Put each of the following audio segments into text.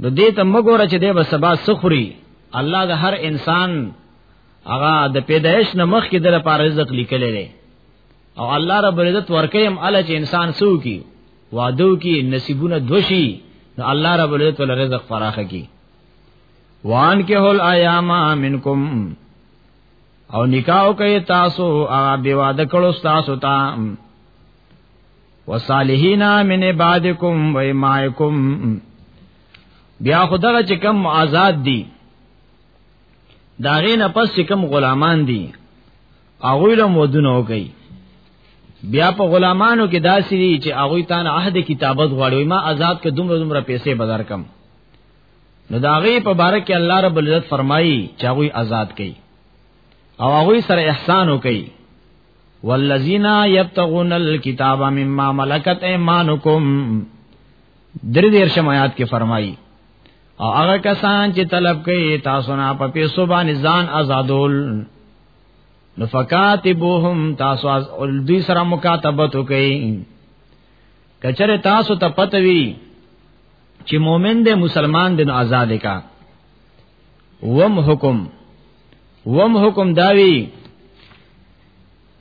نو دې ته مګوره چې دې به سبا سخري الله د هر انسان هغه د پیدایش نه مخ کې د لپاره رزق لیکلی دی او الله رب عزت ورکیم ال چې انسان سو کی وادو کی نصیبونه دوشي نو الله رب عزت ول رزق فراخ کی وان کې هول ایام منکم او نکاح کوي تاسو هغه به واده کړو تاسو ته وصالحین من عبادکم و امائکم بیا خدغه چې کم آزاد دي داغه نه پس چې کم غلامان دي هغه له مودونو کوي بیا په غلامانو کې داسې دي چې هغه تان عہد کتابت غواړي ما آزاد کې دومره دومره پیسې بازار کم نو داغه په باره کې الله رب العزت فرمایي چې هغه آزاد کړي او هغه سره احسان وکړي والذین یبتغون الكتاب مما ملکت ایمانکم در دیر شمایات کې فرمایي او هغه کسان چې طلب کوي تاسو نه په پیسو باندې ځان آزادول نو فکاتبوهم تاسو از دوی سره مکاتبت کوي کچره تاسو ته پتوي چې مؤمن دی مسلمان دی نو آزاد کا وم حکم وم حکم داوی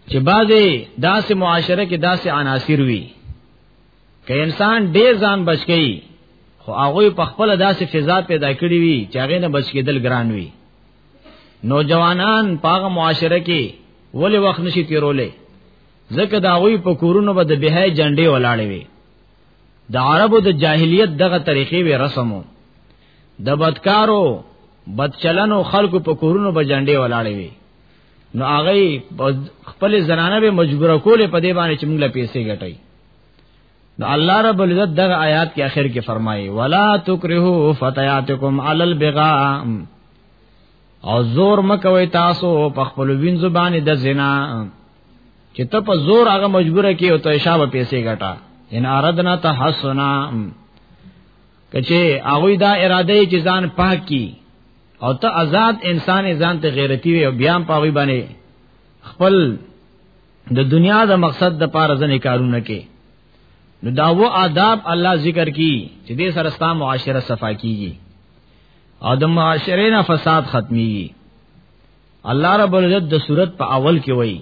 چې بعضې داسې معاشره کې داسې عناصر وي که انسان ډېر ځان بچ کړي خو هغه په خپل داسې فضا پیدا کړی وي چې هغه نه بچ کېدل ګران وي نوجوانان پاغه معاشره کې ولې وخت نشي تیرولې ځکه دا غوي په کورونو به د بهای جنډې ولاړې وي د عربو د جاهلیت دغه طریقې وی رسمو د بدکارو بدچلنو خلکو په کورونو به جنډې ولاړې وي نو هغه خپل زنانه به مجبور کولې په دې باندې چې موږ له پیسې ګټي نو الله رب العزت دغه آیات کې اخر کې فرمایي ولا تکرهو فتياتکم علی البغاء او زور مکوي تاسو په خپل وینځو باندې د زنا چې ته په زور هغه مجبور کې او ته شابه پیسې ګټا ان اردنا تحسنا کچه هغه دا اراده چې ځان پاک کی او ته آزاد انسان ځان ته غیرتی وي او بیا په وی باندې خپل د دنیا د مقصد د پاره ځنې کارونه کې نو دا و آداب الله ذکر کی چې دې سره ستاسو معاشره صفا کیږي او د معاشره نه فساد ختميږي الله رب العزت د صورت په اول کې وایي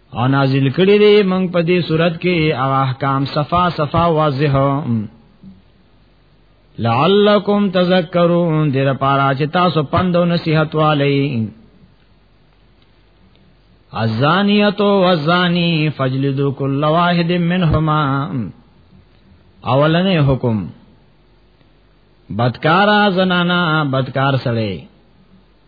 او نازل کړی دی موږ په دې صورت کې هغه احکام صفا صفا واضح لعلکم تذکرون دې لپاره چې تاسو پند او نصيحت والئ الزانیتو والزانی فجلدو کل واحد منهما اولنې حکم بدکارا زنانا بدکار سړی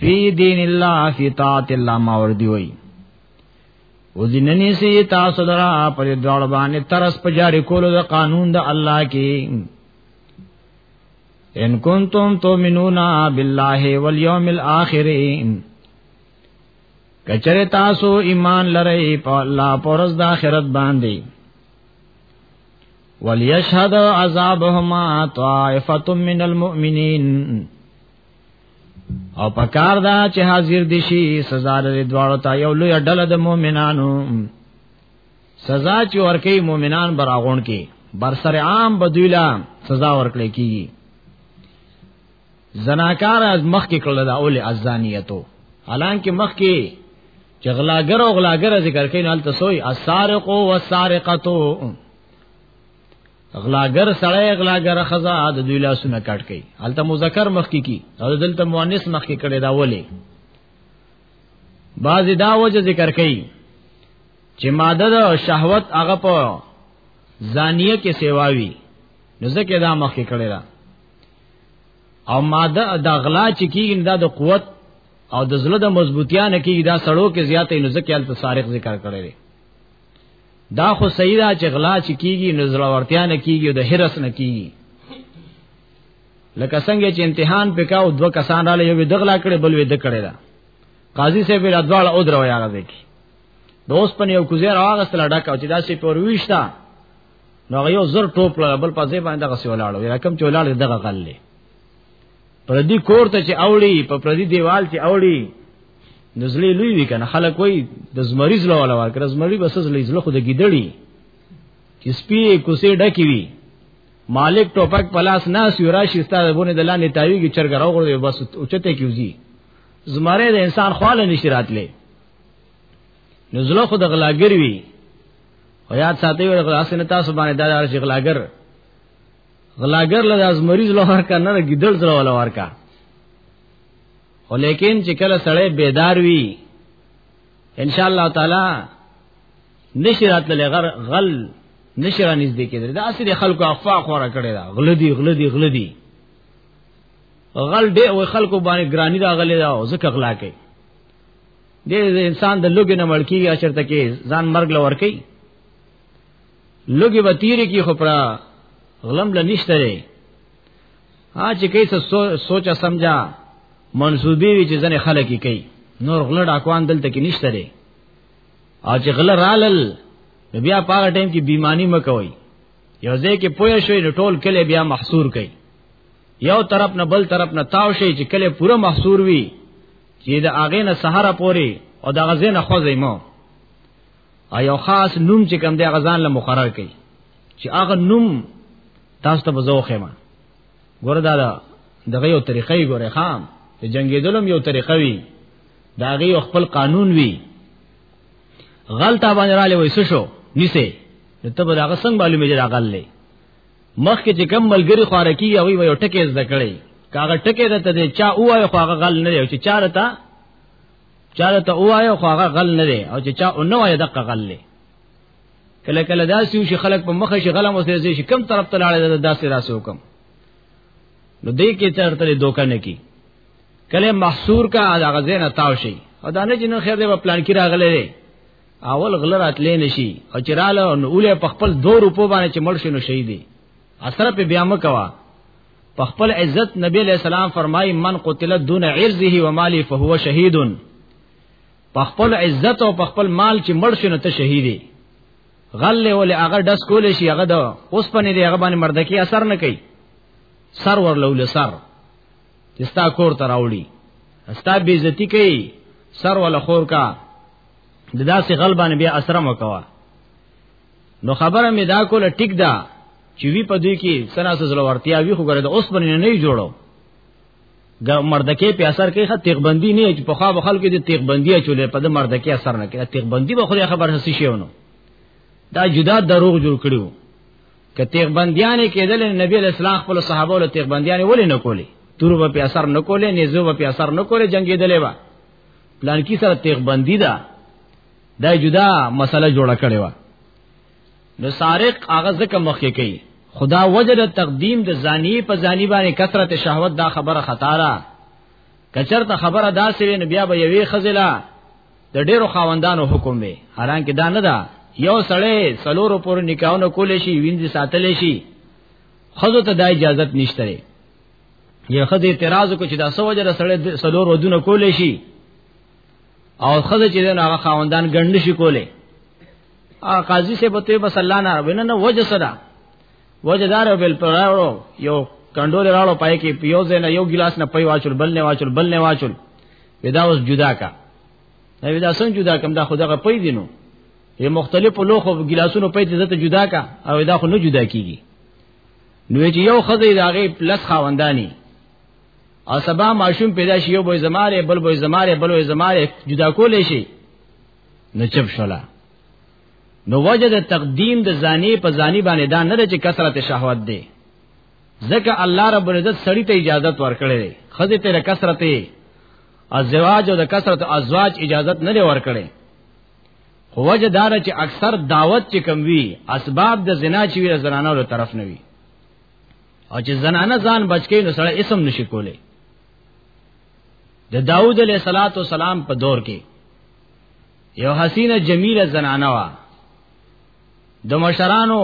فی دین الله فی طاعت الله ماوردی وای او دیننی سی تاسو درا پر دوړ باندې ترس په جاری کولو د قانون د الله کې ان کنتم تؤمنون بالله والیوم الاخر کچره تاسو ایمان لرئ په الله پرز د آخرت باندې وليشهد عذابهما طائفه من المؤمنين او پکار دا چې حاضر دي شي سزا لري دواړو ته یو لوی ډله د مؤمنانو سزا چې ورکه مؤمنان براغون کې بر سر عام بدویلا سزا ورکړي کیږي زناکار از مخ کې کړل دا اول ازانیتو حالانکه مخ کې چې غلاګر او غلاګر ذکر کین حالت سوی السارق و السارقتو غلاګر سړی غلاګر خزا د دوی لاسونه کټ کړي الته مذکر مخ کی کی او دلته مؤنث مخ کی کړي دا ولي بعض دا وجه ذکر کړي چې ماده د شهوت هغه په زانیه کې سیواوي نو ځکه دا مخ کی کړي دا او ماده د غلا چې کیږي دا د قوت او د زړه د مضبوطیا نه کیږي دا سړو کې زیاتې نو ځکه الته سارق ذکر کړي دا خو سیدا چې غلا چې کیږي نو زړه ورتیا نه کیږي او د هرس نه کیږي لکه څنګه چې امتحان پکاو دوه کسان را لوي دغلا کړي بل وې د کړي دا قاضي صاحب را دواړه او درو یاره دي کی دوست پنه یو کوزه راغست لډا کا چې دا سي پر ویشتا نو یو زر ټوپ بل په ځای باندې غسي ولاړو رقم چې ولاړ دغه غلې پردي کور ته چې اوړي په پردي دیوال چې اوړي نزلې لوی وی کنه خلک وای د زمریز له ولا ورکر زمری بس زلې زله خو د ګیدړي چې سپي کوسه ډکی وی مالک ټوپک پلاس نه سیورا شستا بونه د لاندې تاویږي چرګ راوغړي بس اوچته کیږي زمره د انسان خواله نشی راتلې نزله خو د غلاګر وی او یاد ساتي ور غلاسنه تاسو باندې دا چې غلاګر غلاګر له از مریض له ورکا نه ګیدل زړه ولا ورکا خو لیکن چې کله سړی بیدار وي ان شاء الله تعالی نشرات له غر غل نشرا نږدې کېدل دا اصل خلکو افوا خوره کړي دا غلدي غلدي غلدي غل دې او خلکو باندې ګرانی دا غلې دا او زکه غلا کوي دې انسان د لوګي نه مړکی یا چرته کې ځان مرګ لور کوي لګي وتیری کی خپرا غلم ل نشتره ها چې کیس سوچا سمجا منسوبي وی چې ځنه خلک کوي نور غل ډاکوان دلته کې نشته لري او چې غل رالل بیا پاغه ټیم کې بیمانی مکوي یو ځای کې پوه شوی نو ټول کله بیا محصور کړي یو طرف نه بل طرف نه تاو شي چې کله پوره محصور وي چې د اغه نه سهار پوري او د غزې نه خوځي مو او یو خاص نوم چې کم دی غزان له مقرر کړي چې هغه نوم تاسو ته بزوخه ما ګوره دا دغه یو طریقې ګوره خام د جنگیدلم یو طریقه وی دا غي خپل قانون وی غلطه باندې را لوي شو نيسه ته به دا څنګه معلومه جره غل لې مخ کې چې کم ملګری خواره کیږي وي وي ټکه زده کړي کاغه ټکه ده ته چا اوه خو هغه غل نه دی چې چارته چاله ته وایو خو هغه غل نه دی او چې چا او نه وایو دغه غل دی کله کله دا سیو شي خلک په مخه شي غلم اوسې شي کم طرف ته لاړې دا سي راسو کم نو دې کې چرته دوکه نه کی کله محصور کا هغه زین تاو شي او دا نه چې نو خیر دی په پلان کې راغلې دی اول غلر اتلې نشي او چراله نو اوله په خپل 2 روپو باندې چې مړ شي نو شهید دی اثر په بیا مکوا په خپل عزت نبی علیہ السلام فرمای من قتل دون عرضه و مالی فهو شهید په خپل عزت او په خپل مال چې مړ شنو ته شهیدی غل ول هغه دس کول شي هغه د اوس پنه دی هغه باندې مرده کې اثر نه کوي سر ورلول سر چې ستا کور ته راوړي ستا بی عزتی کوي سر ولا خور کا د داسې غل باندې بیا اثر مکوا نو خبره مې دا کوله ټیک ده چې وی په دوی کې سناسو زلورتیا وی خو ګره د اوس باندې نه جوړو د مردکې په اثر کې خط تیغبندی نه چې په خوا بخل کې د تیغبندی چولې په د مردکې اثر نه کې تیغبندی به خو خبر هسي شیونه دا جدا دروغ جوړ کړیو که تیغبندیانه کېدل نبی اسلام خپل صحابه له تیغبندیانه ولې نه کولې تور به په اثر نه کولې نيزو به په اثر نه کولې جنگیدلې و پلان کې سره تیغبندی ده دا جدا مسله جوړه کړې و نو سارق هغه ځکه مخکې کوي خدا وجه د تقدیم د زانی په زانی باندې کثرت شهوت دا خبره خطا را کچرته خبره داسې وي نو بیا به یوې خزلا د ډیرو خاوندانو حکم وي حالانکه دا نه ده یو سړی سلورو پور نکاحونه کول شي ویندې ساتل شي خزو ته دا اجازه نشته یو خزه اعتراض کو چې دا سوجره سړی سلور ودونه کول شي او خزه چې دین هغه خاوندان ګند شي کوله ا قاضي سه بته بس الله نه وینه نه وجه سره وجه دار بل پراړو یو کندول راړو پای کې پیو زنه یو ګلاس نه پي واچول بل نه واچول بل نه واچول ودا اوس جدا کا نه ودا سن جدا کم دا خدغه پي دینو یې مختلفو لوخو ګلاسونو پي ته ته جدا کا او دا خو نه جدا کیږي نو چې یو خزه داغه پلس خاوندانی او سبا ماشوم پیدا شي یو به زماره بل به زماره بل به زماره جدا کولې شي نو چپ شولا نو وجد تقدیم د زانی په زانی باندې دا نه چې کثرت شهوت دی ځکه الله رب العزت سړی ته اجازه ورکړي دی خزه ته کثرت ازواج او د کثرت ازواج اجازه نه دی ورکړي خو وجه دار چې اکثر دعوت چې کم وی اسباب د زنا چې وی زنانو له طرف نه وی او چې زنانه ځان بچکی نو سړی اسم نشي کولی د داوود علیه صلوات و سلام په دور کې یو حسینه جمیله زنانه وا د مشرانو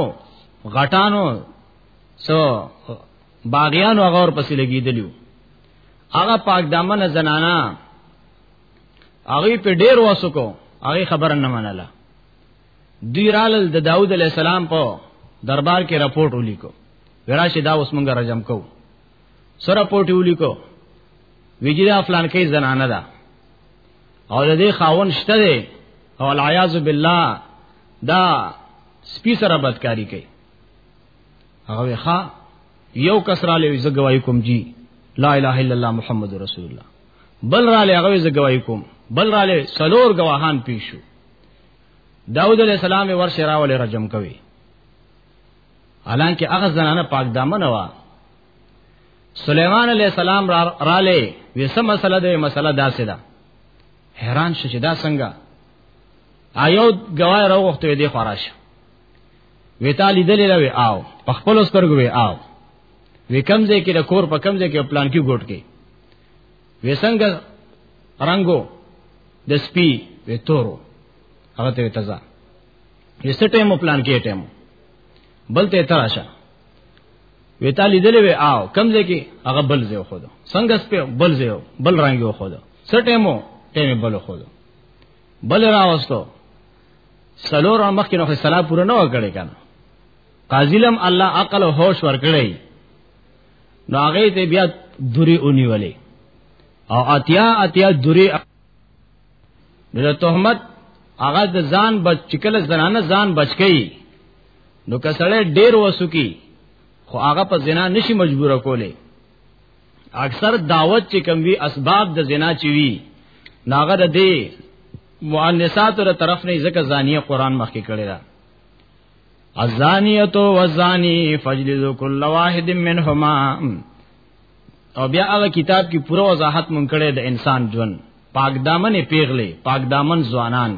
غټانو سو باغیانو هغه ور پسې لګیدلیو هغه پاک دامن زنانا هغه په ډیر وسکو هغه خبره نه منله دوی رالل د داوود علی السلام په دربار کې رپورټ ولیکو وراشه دا اوس مونږه رجم کو سره رپورټ ولیکو ویجدا فلان کې زنانه ده او د دې خاون شته دی او العیاذ بالله دا سپی سره بدکاری کوي هغه ښا یو کس را لوي زګوای کوم جی لا اله الا الله محمد رسول الله بل را لوي هغه زګوای کوم بل را لوي سلور گواهان پیشو داود علیہ السلام ورشه راول رجم کوي حالانکه هغه زنانه پاک دامن وا سليمان عليه السلام را را لې وسه مسله ده مسله داسې ده حیران شې چې دا څنګه آیو گواهی راوغته دې خراش وی تا لیدلې لوي آو په خپل سترګو وی آو وی کمزې کې د کور په کمزې کې پلان کې ګوټ کې وسنګ رنگو د سپی و تورو هغه ته تزا یسه ټیم پلان کې ټیم بل ته تراشه وتا لیدلې و آو کم ځای کې هغه بل ځای خو دو څنګه سپی بل ځای بل رنگ یو خو دو سټیمو ټیم بل خو دو بل راوستو سلور مخ کې نو خو سلام پوره نه وکړي کنه قاضی لم الله عقل او هوش ورکړي نو هغه ته بیا دوری اونی ولې او اتیا اتیا دوری نو تهمت هغه د ځان بچ چکل زنانه ځان بچ کئ نو کسړې ډیر وسوکی خو هغه په زنا نشي مجبور کوله اکثر دعوت چې کم وی اسباب د زنا چي وی ناغه د دې مؤنثات تر طرف نه ځکه زانیه قران مخکې کړی دا الزانیت و الزانی فجلدو کل واحد منهما او بیا هغه کتاب کې پوره وضاحت مونږ کړی د انسان ژوند پاک دامن پیغله پاک دامن ځوانان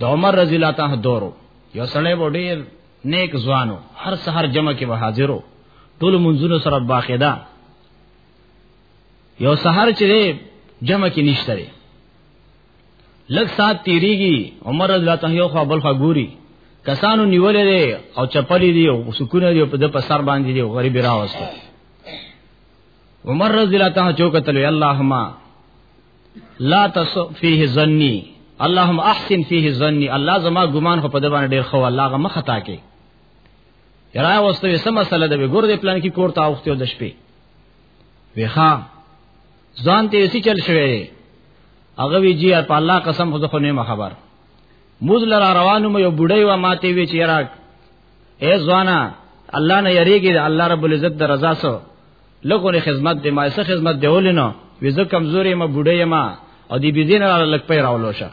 د عمر رضی الله تعالی دورو یو سړی و ډیر نیک ځوانو هر سحر جمع کې به حاضرو ټول منځونو سره باخدا یو سحر چې جمع کې نشته لږ سات تیریږي عمر رضی الله تعالی خو بل خو ګوري کسانو نیولې دي او چپلې دي او سکون دي په د پسر باندې دي غریب راوست عمر رضی الله تعالی چوکتل اللهم لا تس فيه ظني اللهم احسن فيه ظني الله زما ګمان خو په د باندې ډیر خو الله غو مخه تا کې یرا واستوي سم مسله د ګور دې پلان کې کور تا اوخته د شپې ویخا ځان ته اسی چل شوی دی هغه وی جی په الله قسم خو خو نه خبر موزل را روانو مې یو بډای و ماته وی چې راک اے ځوانا الله نه یریږي الله رب العزت د رضا سو لکونه خدمت دی ما سه خدمت دی ولینو وی زه کمزوري ما بډای ما او دی بيزین را لک پي راولو شه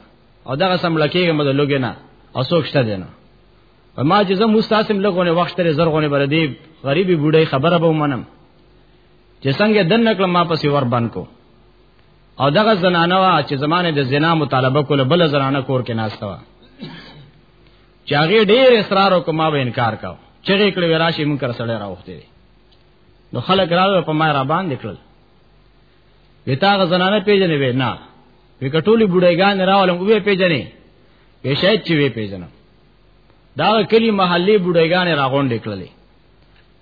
او دغه سم لکیږي مده لګې نه او څوک شته دینه ما چې زه مستاسم لګونه وخت لري زرغونه بر دی غریبي بډای خبره به منم چې څنګه دن نکړه ما پسې ور باندې کو او دغه زنانه وا چې زمانه د زنا مطالبه کوله بل زنانه کور کې ناشته وا چې هغه ډېر اصرار وکړ ما به انکار کاو چې کړي وراشي مونږ کر سره راوخته نو خلک راو په ما را باندې کړل وتاغه زنانه پیژنې وې نه وی کټولي بډایګان راولم او به پیژنې به شاید چې وې پیژنم دا کلی محلي بډایګان راغونډې کړلې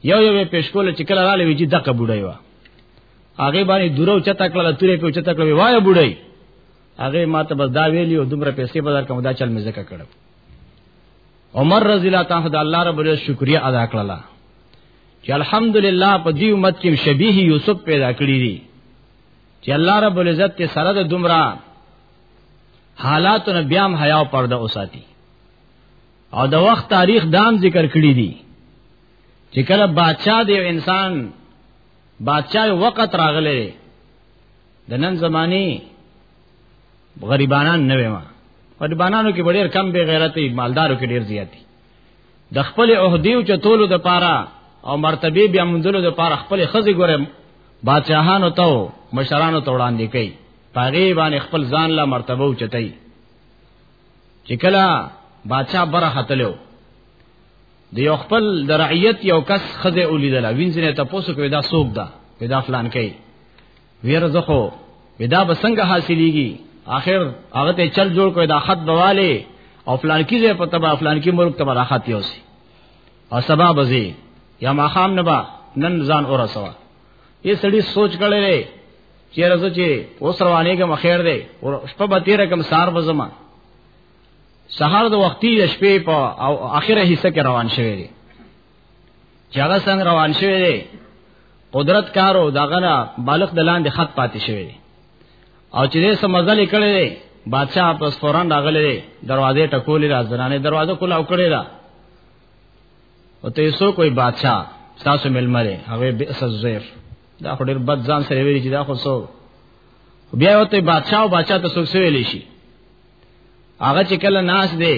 یو یو پیش کول چې کله رااله وی چې دغه بډای و هغه باندې دورو چتا کړل تورې په چتا کړل وای بډای هغه ماته بس دا ویلی او دومره پیسې بازار کوم دا چل مې زکه کړم عمر رضی الله تعالی د الله رب له شکریا ادا کړل چې الحمدلله په دې امت کې شبیه یوسف پیدا کړی دی چې الله رب العزت ته سره د دومره حالاتو نه بیام حیا او پرده اوساتی او د وخت تاریخ دام ذکر کړی دی چې کله بادشاہ دی انسان بادشاہ وخت راغله د نن زمانی غریبانان نه وېما غریبانانو کې ډېر کم به غیرتي مالدارو کې ډېر زیاتی د خپل عہدیو چتولو د پاره او مرتبه بیا منځلو د پاره خپل خزي ګره بادشاہانو ته مشرانو ته وړاندې کوي پاغي باندې خپل ځان لا مرتبه اوچتای چې کله بادشاہ بره ختلو د یو خپل د رعیت یو کس خزه ولیدل وینځنه ته پوسو کوي دا سوق ده پیدا فلان کوي ویره زخو ودا بسنګ حاصلېږي اخر هغه ته چل جوړ کوي دا خط بواله او فلان کی زه پته با فلان کی ملک تبا راحت یوسی او سبا بزی یا ماخام نبا نن ځان اور سوا یہ سړی سوچ کړي چیرې زه چې اوس روانې کوم خیر دی او شپه به تیر کوم سار به زما سهار د وختي د شپې په او اخره حصہ کې روان شوی دی چې هغه څنګه روان شوی دی قدرت کارو داغه نه بالغ دلان د خط پاتې شوی دی او چې دې سمزل کړي دی بادشاہ پس فوران راغلی دی دروازې ټکولې را زنانه دروازه کولا وکړې دا او ته یې سو کوئی بادشاہ تاسو ملمره هغه به اساس زیر دا خو ډېر بد ځان سره ویلي چې دا خو سو بیا وته بادشاہ او بادشاہ ته څوک سویلی شي هغه چې کله ناس دی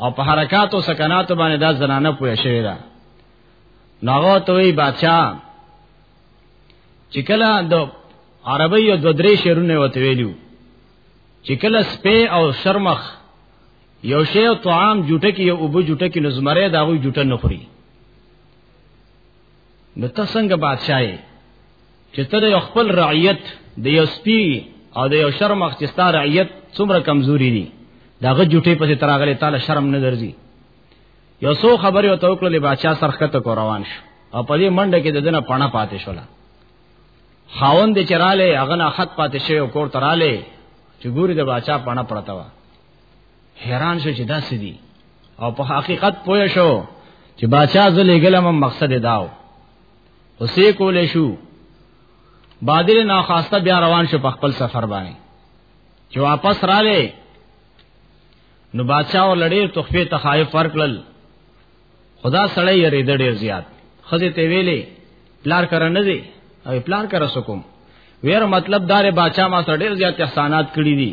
او په حرکت او سکنات باندې دا زنانه پوهه شوی دا ناغه ته وی بادشاہ چې کله د عربی او د درې شعرونه وته ویلو چې کله سپه او شرمخ یو شی او طعام جوټه کې یو ابو جوټه کې نزمره دا غوي جوټه نه خوري نو ته څنګه بادشاہي چې ته د خپل رعیت د یو سپی او د یو شرم اخستار رعیت څومره کمزوري دي داغه جټې پسې تراغله تعالی شرم نه درځي یو څو خبرې او توکل له بادشاہ سرخته کو روان شو او په دې منډه کې د دنه پڼه پاتې شولا خاون دې چراله هغه نه خط پاتې شوی او کور تراله چې ګوري د بادشاہ پڼه پړتا و حیران شو چې دا څه دي او په حقیقت پوه شو چې بادشاہ زلې ګلم مقصد داو اوسې کولې شو بادر ناخواسته بیا روان شو په خپل سفر باندې چې واپس رااله نو بادشاہ ور لړې تخفي تخایف ورکړل خدا سړی یې رید ډیر زیات خزه ته ویلې پلار کر نه دی او پلار کر سکم ویر مطلب دار بادشاہ ما سره ډیر زیات احسانات کړی دي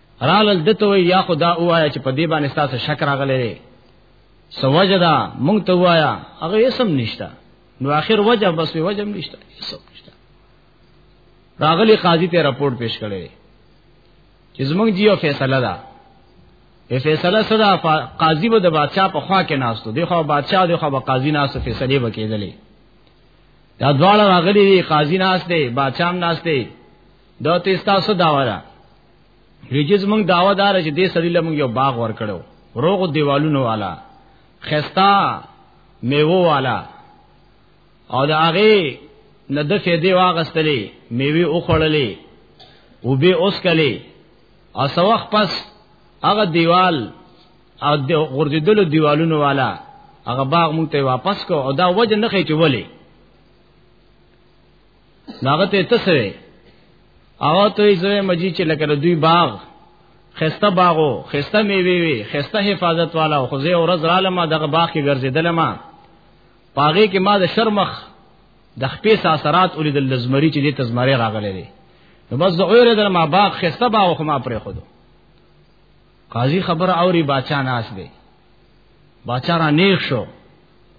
رالل دته وی یا خدا اوایا چې په دې باندې تاسو شک راغلی سوجدا مونږ ته وایا هغه یې سم نشتا نو اخر وجه بس وی وجه نشتا سم نشتا راغلی قاضي ته رپورټ پیش کړي چې زمونږ جیو فیصله ده په فیصله صدا قاضي به د بادشاہ په خوا کې ناستو دی خو بادشاہ دی خو به قاضي ناستو فیصله وکیدلې دا دواړه راغلي دي قاضي ناس دی بادشاہ هم ناس دی دا تاسو داوره رجز مونږ داوا دار چې دې سړي لمونږ یو باغ ور کړو روغ دیوالونو والا خستا میوه والا او دا هغه نه د فیدې واغستلې میوه او خړلې او به اوس کلې او سوخ پس هغه دیوال او د غردیدلو دیوالونو والا هغه باغ مونږ ته واپس کو او دا وجه نه خې چې ولې ناغه ته تسوي او ته یې زوی مجی چې لکه دوی باغ خسته باغو خسته میوي وي خسته حفاظت والا خو زه ورځ عالم دغه باغ کې ګرځیدل ما پاغه کې ما د شرمخ د خپې ساسرات اولید لزمری چې د تزمری راغلې دي نو بس د اوره در ما باغ خسته باغ خو ما پرې خود قاضي خبر اوري باچا ناس دی باچا را نیخ شو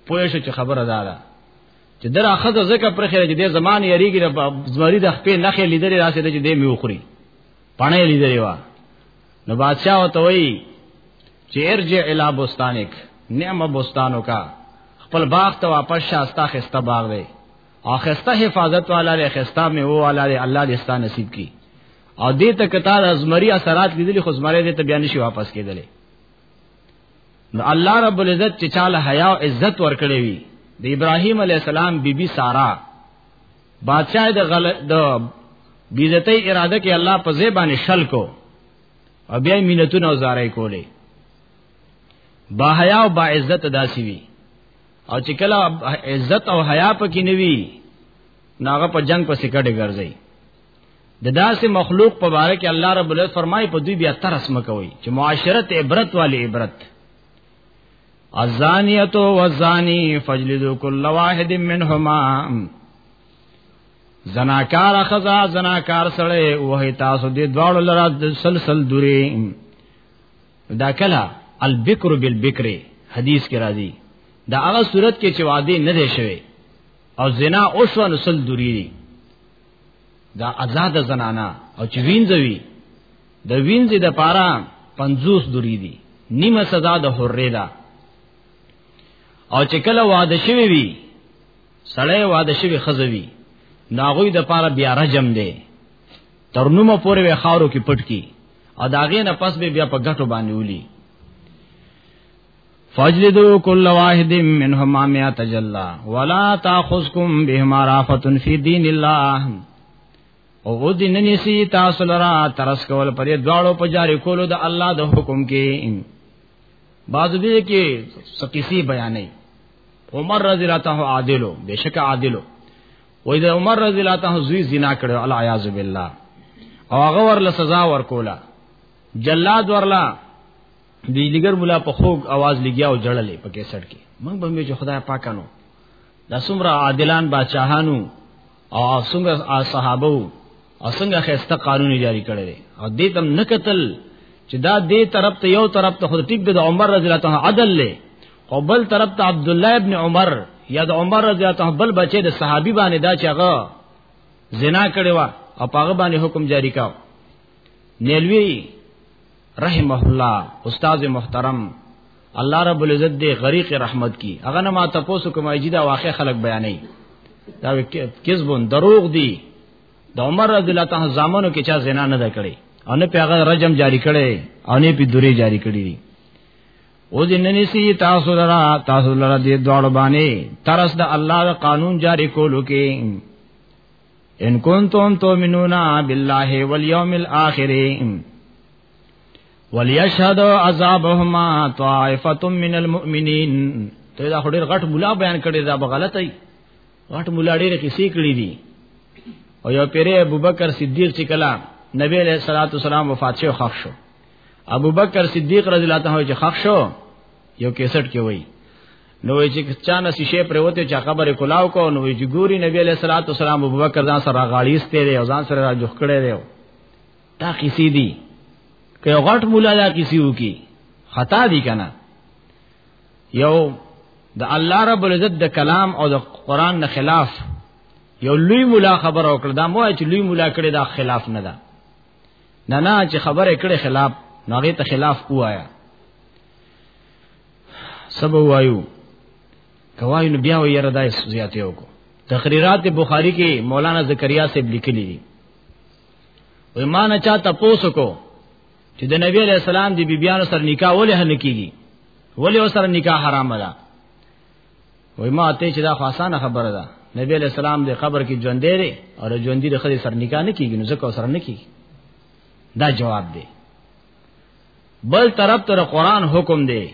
پوه شو چې خبره دارا چې در اخذ زکه پر خیر چې د زمان یریږي د زمری د خپې نخې لیدلې راسې د دې می وخوري پڼې لیدلې وا نو بادشاہ او توي چې ارجع الی بستانک نعم بستانو کا خپل باغ ته واپس شاستا خسته باغ دی او خسته حفاظت والا له خسته می وو والا له الله دې ستانه نصیب کی او دې ته کتار ازمری اثرات لیدلې خو زمری دې ته بیان شي واپس کېدلې نو الله رب العزت چې چاله حیا او عزت ورکړي وي د ابراهیم علی السلام بیبي بی سارا بادشاہ د غل د بیزتۍ اراده کې الله په ځای باندې شل کو او بیا مینتونه او زارای کولې با حیا او با عزت داسي وي او چې کله عزت او حیا پکې نوي ناغه په جنگ په سکړې ګرځي د داسې مخلوق په باره کې الله رب العزت فرمایي په دوی بیا ترس مکوي چې معاشرت عبرت والی عبرت الزانیت والزانی فجلدوا كل واحد منهما زناکار خزا زناکار سره وه تاسو دې دواړو لرا سلسل دوری دا کلا البکر بالبکر حدیث کې راځي دا هغه صورت کې چې وعده نه دی شوی او زنا اوسو نسل دوری دی دا آزاد زنانا او چې وینځوي د وینځي د پارا 50 دوری دي نیمه سزا د حرې ده او چې کله واده شوی وي سړی واده شوی خزوي ناغوی د پارا بیا رجم دی تر نومه پورې وې خاورو کې پټ کی او داغې نه پس به بیا په غټو باندې ولي فاجلدوا كل واحد منهما مئة جلة ولا تاخذكم بهما رافة في دين الله او او دین نسی تاسو لرا ترس کول پرې دواړو په جاری کولو د الله د حکم کې بعض دې کې سکیسی بیانې عمر رضی الله تعالی عادلو بشک عادلو وای د عمر رضی الله تعالی زوی زنا کړو الیاذ بالله او هغه ورله سزا ورکولا جلاد ورلا دی لګر مولا په خوګ आवाज لګیا او جړلې په کیسټ کې موږ به مې چې خدای پاکانو دا څومره عادلان بادشاہانو او څنګه صحابه او څنګه خسته قانون جاری کړی دی او دې تم نه قتل چې دا دې طرف ته یو طرف ته خود ټیک د عمر رضی الله عنه عدل لې او بل طرف ته عبد الله ابن عمر یا د عمر رضی الله عنه بل بچی د صحابي باندې دا چې هغه زنا کړی و او هغه باندې حکم جاری کاو نیلوی رحمه الله استاد محترم الله رب العزت دې غریق رحمت کی هغه نه ما تاسو کومه جدا واقع خلق بیانې دا کذبون دروغ دی د عمر رضی الله تعالی زامنو کې چا زنا نه ده کړې او نه پیغه رجم جاری کړي او نه پی دوری جاری کړي دي او دې نن سي تاسو لرا تاسو لرا دې دوړ باندې ترس د الله قانون جاری کولو کې ان کنتم تؤمنون بالله واليوم الاخر وليشهد عذابهما طائفه من المؤمنين ته دا هډیر غټ مولا بیان کړی دا به غلطی غټ مولا ډیر کیسې کړی دي او یو پیره ابوبکر صدیق چې کلا نبی علیہ الصلوۃ والسلام وفات شو خخ شو ابوبکر صدیق رضی الله عنه چې خخ شو یو کیسټ کې وای نو چې چا نه شیشه پروته چا خبر کلاو کو نو چې ګوري نبی علیہ الصلوۃ والسلام ابوبکر ځان سره غاړیسته دی او ځان سره راجخ کړی دی دا کیسې دي که غټ مولا دا کیسې وکي خطا دي کنه یو د الله رب العزت د کلام او د قران نه خلاف یو لوی مولا خبر او کړ دا مو چې لوی مولا کړي دا خلاف نه ده نه نه چې خبره کړي خلاف ناغه ته خلاف وایا سبا وایو کوای نو بیا یې را دای زیاتې وکړو تقریرات بخاری کې مولانا زکریا صاحب لیکلی دي وې ما نه چا تاسو کو چې د نبی علیہ السلام دی بیبیانو سره نکاح ولې هنه کیږي ولې وسره نکاح حرام ده وې ما ته چې دا خاصانه خبره ده نبی علیہ السلام د قبر کې ژوند دی او ژوند دی د خدای سره نکاح نه کیږي نو ځکه سره نه کیږي دا جواب دی بل طرف ته قرآن حکم دی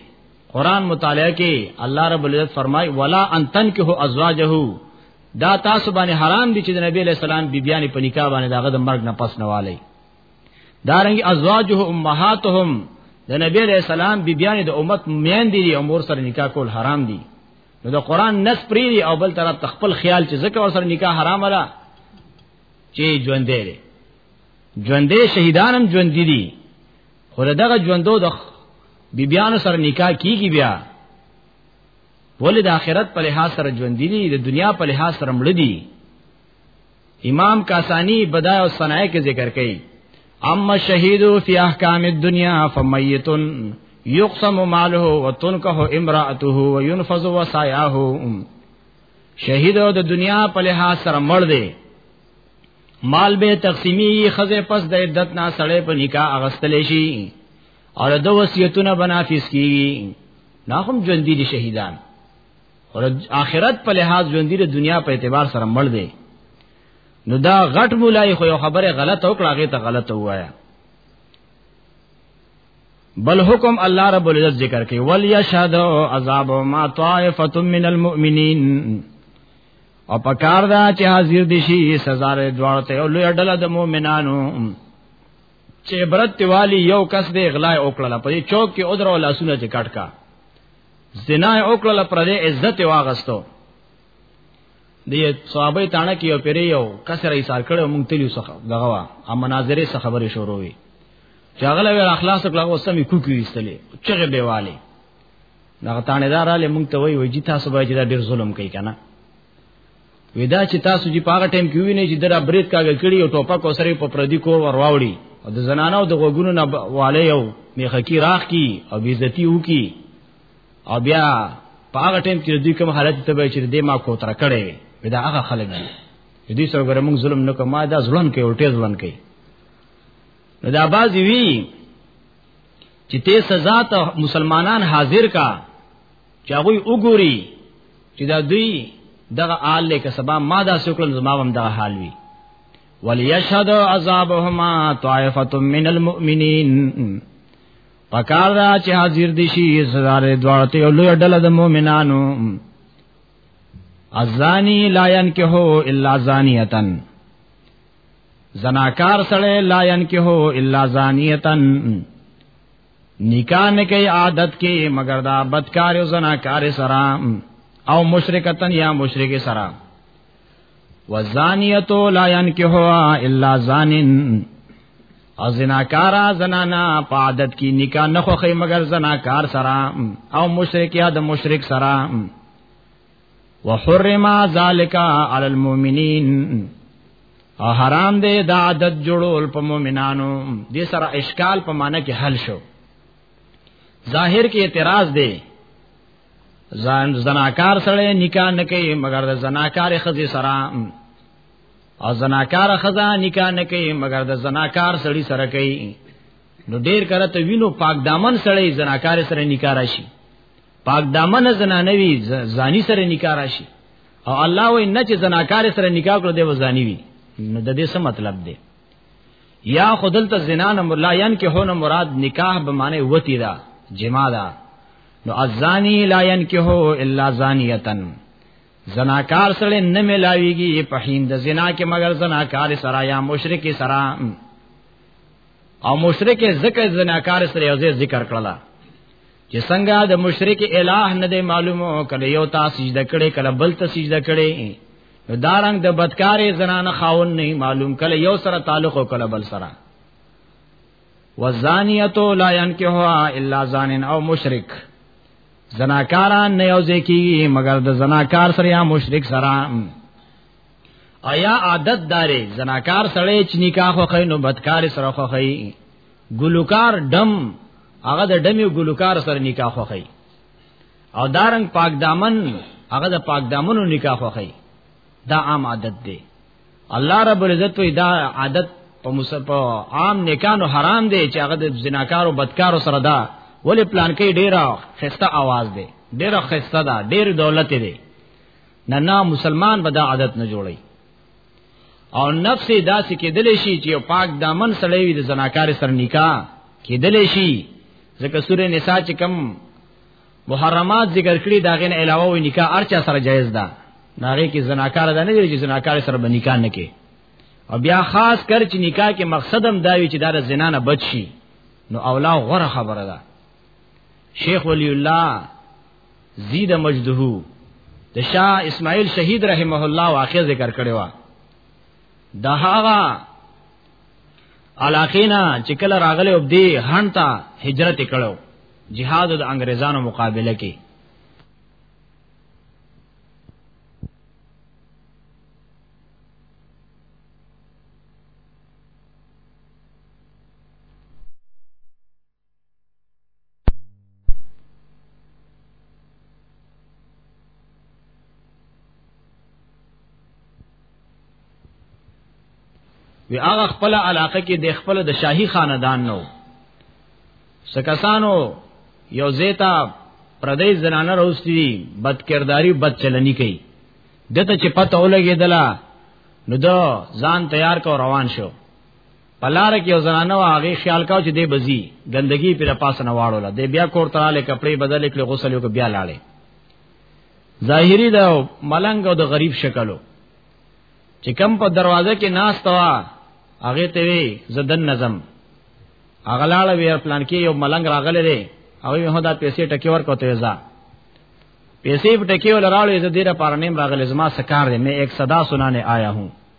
قرآن مطالعه کې الله رب العزت فرمای ولا ان تنکه ازواجه دا تاسو باندې حرام دي چې د نبی له سلام بیبيانې په نکاح باندې داغه د مرګ نه پس نه والي دارنګ ازواجه امهاتهم د نبی علیہ السلام بیبیان د امت میان دي او مور سره نکاح کول حرام دي نو د قران نس پری دی او بل طرف تخپل خیال چې زکه ور سره نکاح حرام را چې ژوند دی ژوندې شهیدانم ژوند دي خو دغه ژوندو د بیبيانو سره نکاح کیږي بیا ولې د آخرت په لحاظ سره ژوند دي د دنیا په لحاظ سره مړ دي امام کاسانی بدای او صنایع کې ذکر کړي اما شهیدو فی احکام الدنیا فمیتن یقسم ماله وتنکه امراته وینفذ وصایاه شهید د دنیا په لحاظ سره مړ دی مال به تقسیمی خزه پس د عدت نه سړې په نکاح اغستل شي او د وصیتونه بنافس کیږي نا هم ژوند دي شهیدان او آخرت په لحاظ ژوند دي د دنیا په اعتبار سره مړ دي نو دا غټ مولای خو یو خبره غلط او کړه هغه ته غلط وایا بل حکم الله رب العزت ذکر کوي ول یشهد عذاب ما طائفه من المؤمنین او پکار دا چې حاضر دي شي سزا لري دواړه ته لوی ډله د مؤمنانو چې عبرت والی یو کس دی غلا وکړه په دې چوک کې اودر ولا سونه چې کټ کا زنا وکړه پر دې عزت واغستو دې صحابه تانه کې یو پیری یو کسر یې سار کړو مونږ تلیو څخه دغه وا ا مناظره څخه خبرې شروع وي چې هغه له اخلاص کړه اوسمې کوکې ایستلې چغه به والی دا تانه دار علی مونږ ته وای وای چې تاسو به چې دا ډیر ظلم کوي کنه ودا چې تاسو چې پاغه ټیم کې وینئ چې درا بریټ کاګه کړي او ټوپک وسره په پردي کور ورواوړي او د زنانو د غوګونو نه والے یو میخکی راخ کی او بیزتی و کی او بیا په هغه ټیم کې دوی کوم حالت ته به چې دې ما کو تر کړي دا هغه خلک دي دې سره ګره موږ ظلم نکوه ما دا ظلم کوي الټه ظلم کوي نو دا بازی وی چې ته سزا ته مسلمانان حاضر کا چې هغه وګوري چې دا دوی دغه آل له کسبه ما دا سوکل زما هم دغه حال وی وليشهد عذابهما طائفه من المؤمنين پکار دا چې حاضر دي شي سزاره دوارته یو لوی ډله د مؤمنانو ازانی لا ينکحو الا زانیتن زناکار سړی لا ينکهو الا زانیتن نکاح نه کوي عادت کې مگر دا بدکار او زناکار سره او مشرکتن یا مشرک سره وزانیتو لا ينکهو الا زانن او زناکارا زنانا په عادت کې نکاح نه خوخی مگر زناکار سره او مشرک یا د مشرک سره وحرم ذالک علی المؤمنین او حرام دی دا عادت جوړول په مؤمنانو دې سره اشکال په معنی کې حل شو ظاهر کې اعتراض دی ځان زناکار سره نکاح نه کوي مګر د زناکار خزي سره او زناکار خزا نکاح نه کوي مګر د زناکار سړي سره کوي نو ډیر کړه ته وینو پاک دامن سړی زناکار سره نکاح راشي پاک دامن زنانه وی زانی سره نکاح راشي او الله وی نه چې زناکار سره نکاح کړو دی وزانی وی نو د دې څه مطلب دی یا خودل ته زنا نه مولا یان کې هونه مراد نکاح به معنی وتی دا جما دا نو ازانی لا یان کې هو الا زانیتن زناکار سره نه ملاویږي په هیند زنا کې مگر زناکار سره یا مشرک سره او مشرک ذکر زناکار سره یو ذکر کړلا چې څنګه د مشرک الہ نه دی معلومو کله یو تا سجده کړي کله بل ته سجده کړي نو دارنګ د بدکارې زنانه خاون نه معلوم کله یو سره تعلق او کله بل سره وزانیتو لا ينکحها الا زانن او مشرک زناکاران نه یو ځکی مگر د زناکار سره یا مشرک سره ایا عادت داري زناکار سره چې نکاح وکړي نو بدکار سره خوخی ګلوکار ډم هغه د ډمی ګلوکار سره نکاح خوخی او دارنګ پاک دامن هغه د پاک دامنو نکاح خوخی دا عام عادت دی الله رب العزت وی دا عادت په مصطفی عام نکانو حرام دی چې هغه د زناکارو بدکارو سره دا ولې پلان کې ډیره خسته आवाज دی ډیره خسته ده ډیر دولت دی نه نه مسلمان به دا عادت نه جوړي او نفس داسې کېدلې شي چې یو پاک دامن سړی وي د زناکار سره نکاح کېدلې شي ځکه سورې نساء چې کم محرمات ذکر کړی دا غین علاوه و نکاح ارچا سره جایز ده ناغه کې زناکار ده نه دی چې زناکار سره به نکاح نه کې او بیا خاص کر چې نکاح کې مقصدم دا وي چې دا زنا نه بچ شي نو اولا غره خبره ده شیخ ولی الله زید مجده د شاه اسماعیل شهید رحمه الله واقع ذکر کړی و د هغه علاقینا چې کله راغله وب دی هانتا هجرت کړو جهاد د انګريزانو مقابله کې وی هغه خپل علاقه کې د خپل د شاهي خاندان نو سکسانو یو زیتا پردې زنانه روستي دي بد کرداری بد چلنی کوي دته چې پته ولګېدلا نو دا ځان تیار کو روان شو پلار کې یو زنانه وا هغه خیال کاو چې دې بزی ګندګي پر پاسه نه واړول دې بیا کور تراله کپڑے بدل کړي غسل یو بیا لاړې ظاهری دا ملنګ او د غریب شکلو چې کم په دروازه کې ناس توا هغه ته وی زدن نظم اغلاله وی پلان کې یو ملنګ راغله دی او یې هدا پیسې ټکی ور کوته ځا پیسې ټکی ول راړې زه ډیره پارنیم راغله زما سکار دی مې 100 سنانه آیا هوں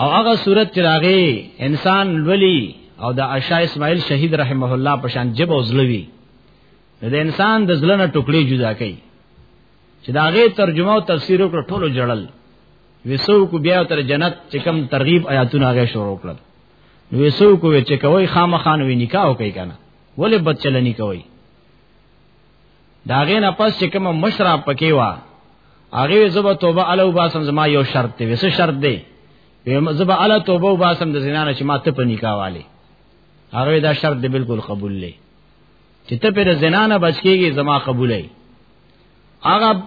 او هغه صورت چې راغی انسان ولی او د عشاء اسماعیل شهید رحمه الله په شان جب او زلوی د انسان د زلنه ټوکړي جدا کړي چې دا غي ترجمه او تفسیر وکړ ټولو جړل وسو کو بیا تر جنت چې کم ترغیب آیاتونه غي شروع کړل نو وسو کو چې کوي خامخان وی نکاح کوي کنه ولې بد چلنی کوي داغه نه پس چې کوم مشرا پکې وا هغه زبا توبه الو باسم زما یو شرط دی وسه شرط دی زبا الا توبه و باسم د زنا نه چې ما ته په نکاح والی هغه دا شرط دی بالکل قبول لې چې ته پر زنا نه بچ کیږي زما قبولې هغه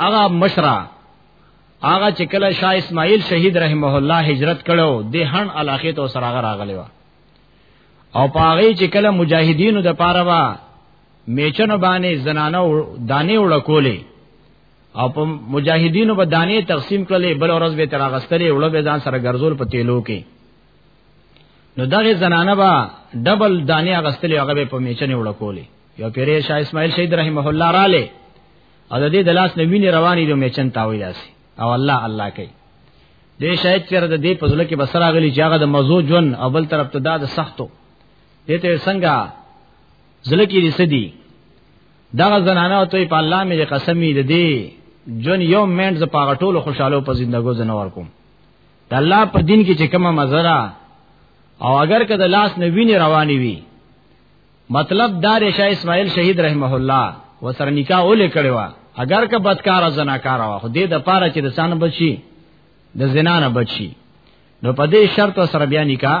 هغه مشرا هغه چې کله شاه اسماعیل شهید رحمه الله هجرت کړو د هن علاقه ته سره راغلی و او پاغي چې کله مجاهدینو د پاره وا میچنو باندې زنانه دانه وړکولې او په مجاهدینو به دانه تقسیم کړلې بل ورځ به تراغستلې وړو به ځان سره ګرځول په تیلو کې نو دغه زنانه با ډبل دانه غستلې هغه به په میچنه وړکولې یو پیرې شاه اسماعیل شهید رحمه الله را لې او د دې د لاس نه ویني روانې د میچن تاوي داسي او الله الله کوي دې شاید چې د دې په ځل کې بسرا غلي چې هغه د مزو جون او بل طرف ته دا د سختو دې ته څنګه زله کې دې سدي دغه زنانه او ته په الله مې قسم دې دې جون یو منټ ز پاغه ټولو خوشاله په زندګو زنور کوم د الله په دین کې چې کومه مزرا او اگر که د لاس نه ویني رواني وي مطلب دار شاه اسماعیل شهید رحمه الله وسره نکاح ولې کړي وا اگر که بدکار زناکار وا خو دې د پاره چې د سان بچي د زنا نه بچي نو په دې شرط سره بیا نکاح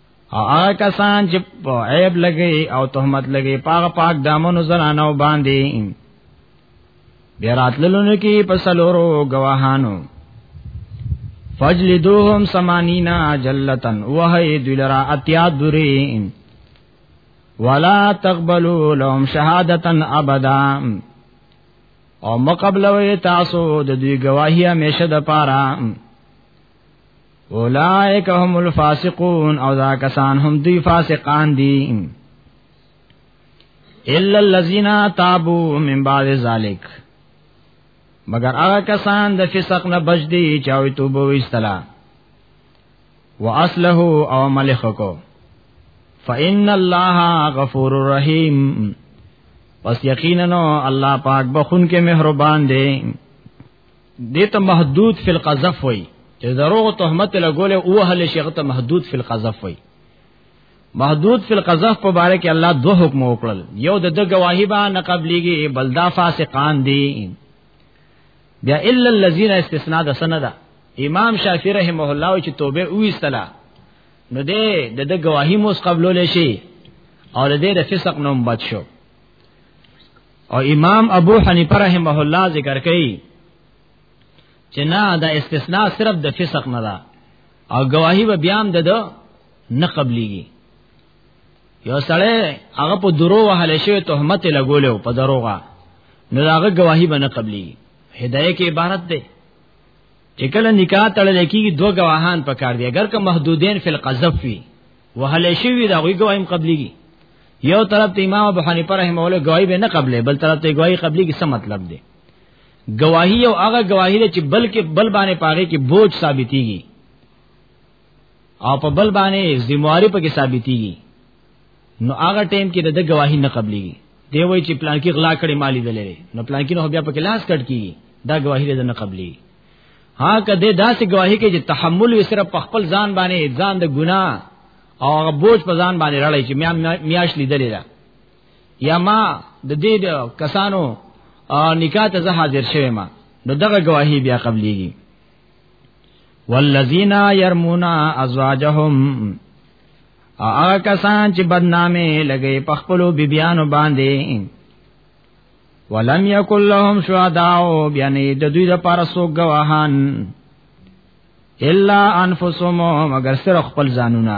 هغه کسان چې عیب لګي او تهمت لګي پاک پاک دامنو زنانو باندې بیا راتللونه کې په سلورو گواهانو فجلدوهم سمانینا جلتن وهی دلرا اتیا دوری ولا تقبلو لهم شهادتن ابدا او مقبلوی تاسو د دوی گواهی همیشه د پاره اولائک هم الفاسقون او دا کسان هم دی فاسقان دي الا الذين تابوا من بعد ذلك مگر هغه کسان د فسق نه بچ دي چې او توبه وستلا واصله او ملخ کو فان الله غفور رحیم پس یقینا الله پاک بخون کې مهربان دی دیت محدود فی القذف وی چې دروغ تهمت لګول او اهل شیخ ته محدود فی القذف وی محدود فی القذف په باره کې الله دوه حکم وکړل یو د د گواہی به نه قبليږي بلدا فاسقان دي بیا الا الذين استثناء د سندا امام شافعی رحمه الله چې توبه او استلا نو دې د د گواہی موس قبلول شي او دې د فسق نوم بچ شو او امام ابو حنیفه رحمه الله ذکر کوي چې نه دا استثناء صرف د فسق نه ده او گواہی به بیا هم ده نه قبليږي یو سړی هغه په درو وهل شوی تهمت لګولیو په دروغه نو هغه گواہی به نه قبليږي هدايه کې عبارت ده چې کله نکاح تړل کېږي دوه گواهان پکار دي اگر که محدودین فی القذف وي وهل شوی دا غوي گوایم قبليږي یو طرف ته امام ابو حنیفه رحمه الله گواہی به نه قبلې بل طرف ته گواہی قبلي کې څه مطلب دی گواہی او هغه گواہی چې بلکې بل باندې پاره کې بوج ثابتيږي او په بل باندې ذمہواری په کې ثابتېږي نو هغه ټیم کې د گواهی نه قبليږي دی وای چې پلان کې غلا کړي مالی دلې نو پلان کې نو بیا په کلاس کټ کیږي دا گواهی دې نه قبليږي ها کده داسې گواهی کې چې تحمل یې صرف په خپل ځان باندې ځان د ګناه او هغه بوج په ځان باندې راړی چې میا میاش لیدلې ده یا ما د دې کسانو نکاح ته زه حاضر شوم نو دغه گواهی بیا قبليږي والذین یرمون ازواجهم هغه کسان چې بدنامي لګي په خپل بیبيانو باندې ولم یکل لهم شهداء یعنی د دوی لپاره سو گواهان الا انفسهم مگر سره خپل ځانونه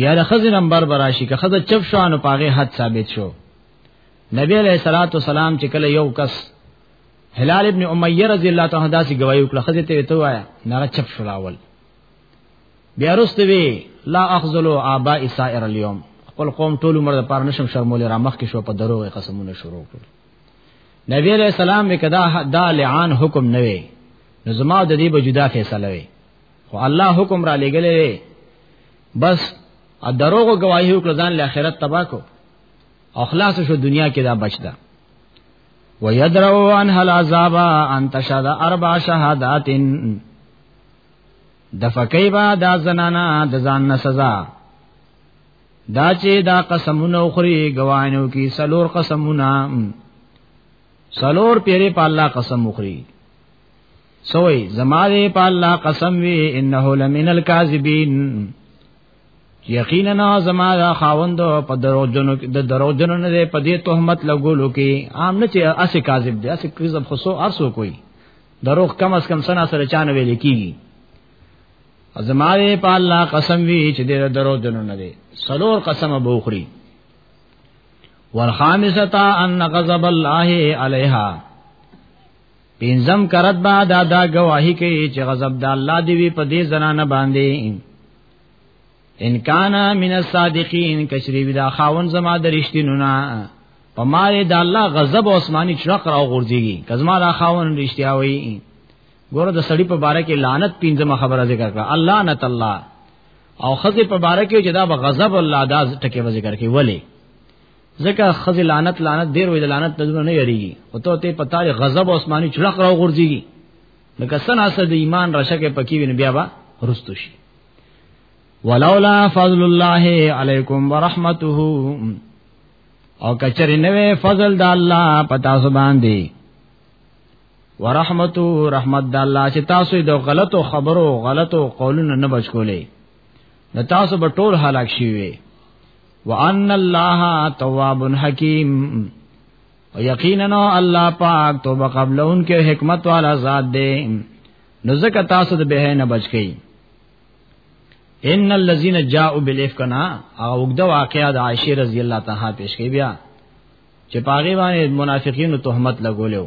بیا د خزې نمبر براشي که خزه چپ شو نو پاغه حد ثابت شو نبی علیہ الصلوۃ والسلام چې کله یو کس هلال ابن امیہ رضی الله تعالی عنہ داسې گواہی وکړه خزه ته وته وایا نه چپ شو اول بیا رسته وی لا اخذل اباء سائر اليوم خپل قوم ټول عمر د پاره نشم شرمول را مخ کې شو په دروغ قسمونه شروع کړ نبی علیہ السلام وکدا دا لعان حکم نه وی نو زما د دې بجدا فیصله وی خو الله حکم را لګلې بس ا دروغو گواهی وکړه ځان له آخرت تبا کو او خلاص شو دنیا کې دا بچدا ويدرو عن هل عذاب ان تشهد اربع شهادات د فقې با دا زنانا د ځان نه سزا دا چې دا قسمونه خوري گواهینو کې سلور قسمونه سلور پیری په الله قسم خوري سوئی زما دې په الله قسم وی انه لمن الکاذبین یقینا زما دا خاوند په درو جنو د درو جنو نه په دې تهمت لګولو کې عام نه چې اسې کاذب دی اسې کذب خصو ارسو کوي دروغ کم از کم سنا سره چانه ویل کیږي زما دې په الله قسم وی چې دې درو جنو نه دی سلور قسم بوخری والخامسه ان غضب الله علیها پینځم کرت با دا دا گواہی کوي چې غضب د الله دی وی په دې زنانه باندې ان کان من الصادقین کشری ودا خاون زما د رښتینو نه په ما د الله غضب او آسماني چرق را غورځيږي کزما را خاون رښتیا وي ګوره د سړی په باره کې لعنت پینځمه خبره ذکر کړه الله نت الله او خزه په باره کې چې دا غضب الله دا ټکی ذکر کوي ولی ځکه خزه لعنت لعنت ډیر وې لعنت دونه نه یریږي او ته ته پتا لري غضب او اسماني چړق راو غورځيږي نو کسن اسه د ایمان راشکه پکې وین بیا با رستو شي ولولا فضل الله علیکم ورحمته او کچری نوې فضل د الله پتا سو باندې ورحمتو رحمت د الله چې تاسو د غلطو خبرو غلطو قولونو نه بچ کولې نو تاسو به ټول هلاک شي وي وان الله تواب حکیم او یقینا الله پاک توبه قبل ان کې حکمت والا ذات دی نو زکه تاسو د به نه بچ کی ان الذين جاءوا بالافكنا او وګدا واقعا د عائشه رضی الله تعالی پیش کی بیا چې پاغي باندې منافقین تهمت لګولیو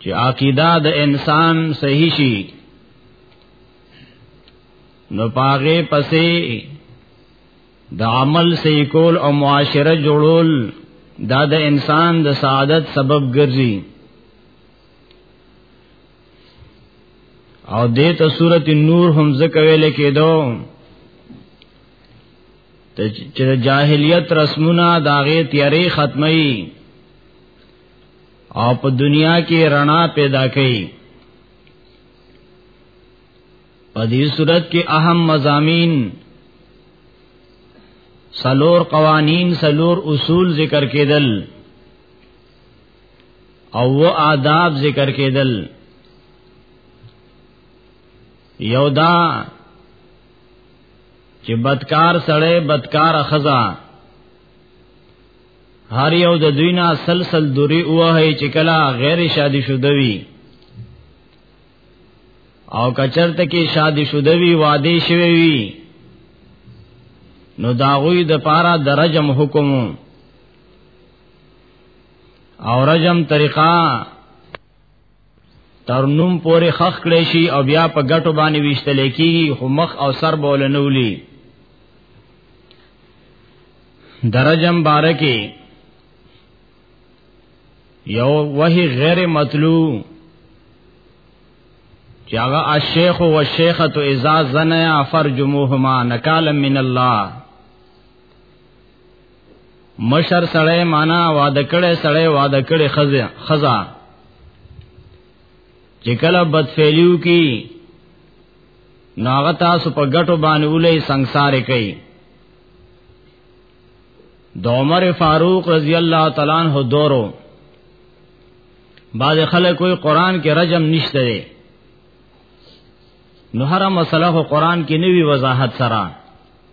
چې عقیده د انسان صحیح شي نو پاغه پسې د عمل سې کول او معاشره جوړول دا د انسان د سعادت سبب ګرځي او دې ته سورته نور هم ذکر ویل کېدو چې جاهلیت رسمونه داغه تیاری ختمي او په دنیا کې رڼا پیدا کړي په دې صورت کې اهم مزامین سلور قوانین سلور اصول ذکر کېدل او و آداب ذکر کېدل یو دا چې بدکار سړی بدکار خزا هر یو د دوی نه سلسل دوری اوه چې کلا غیر شادي شودوي او کچرته کې شادي شودوي واده شوی وي نو داغوی د پارا د رجم حکم او رجم طریقہ تر نوم پورې خخ کړي شي او بیا په ګټو باندې وشتل کیږي خو مخ او سر بول نه ولي درجم بارکه یو وحی غیر مطلوع چې هغه الشیخ او الشیخه اذا زنا فرجموهما نکالا من الله مشر سړی معنا واده کړي سړی واده کړي خزا خزا چې کله بد فعلیو کی ناغه تاسو په ګټو باندې ولې ਸੰسار کوي د عمر فاروق رضی الله تعالی عنہ دورو بعض خلک کوئی قران کې رجم نشته دی نو هر مسله قران کې نوی وضاحت سره